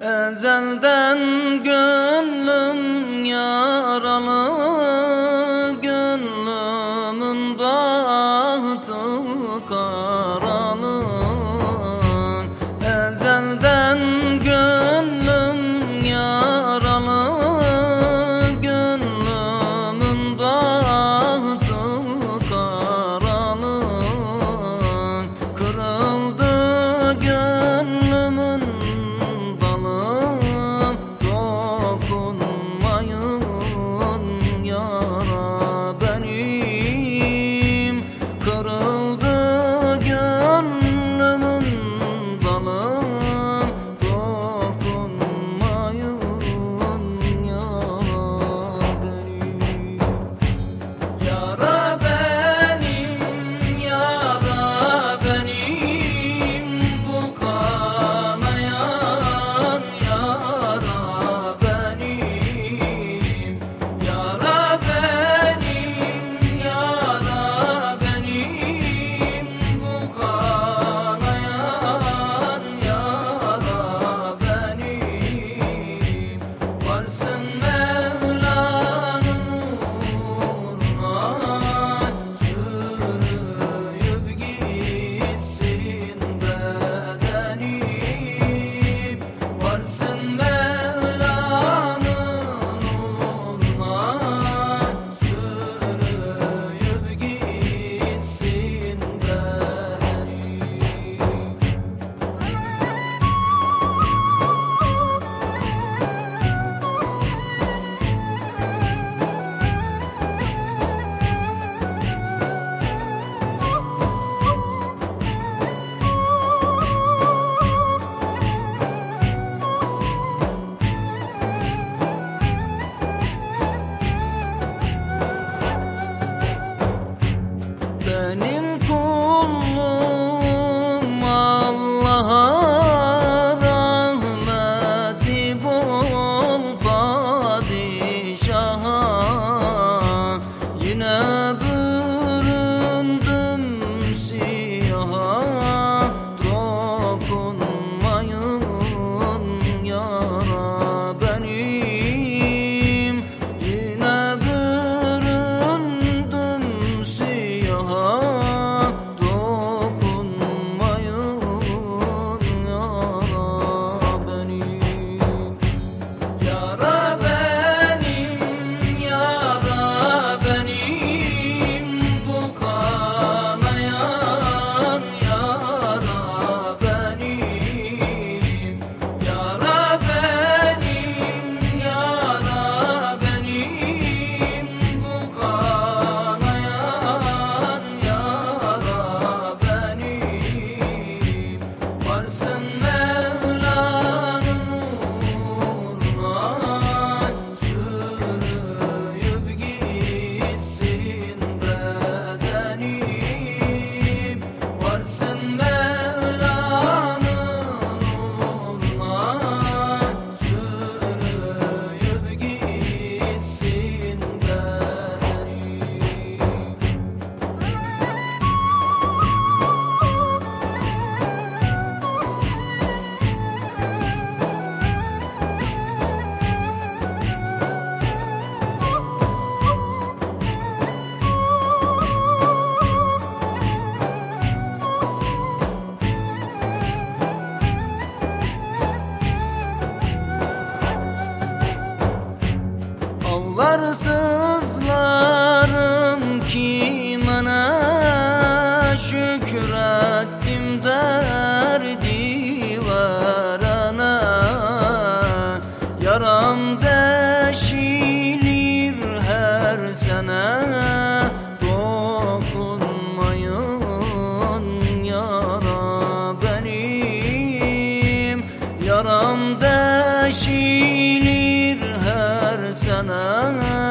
Ezelden gönlüm yaralı Gönlümün bahtı kara. Avlarsızlarım kim ana şükran. sana